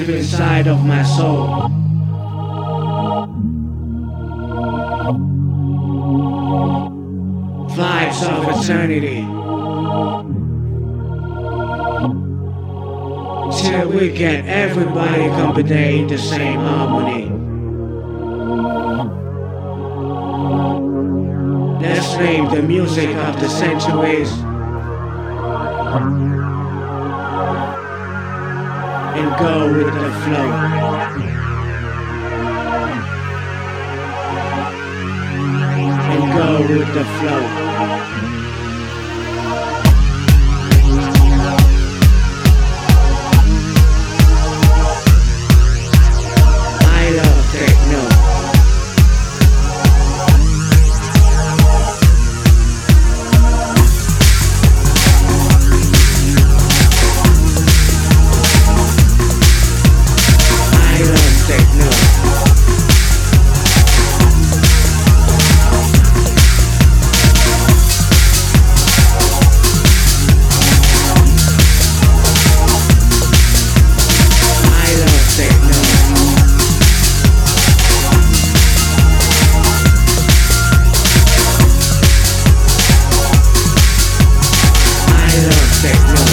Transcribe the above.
deep inside of my soul. Vibes of eternity. Till we get everybody company in the same harmony. Let's name the music of the centuries. And go with the flow. and go with the flow. no.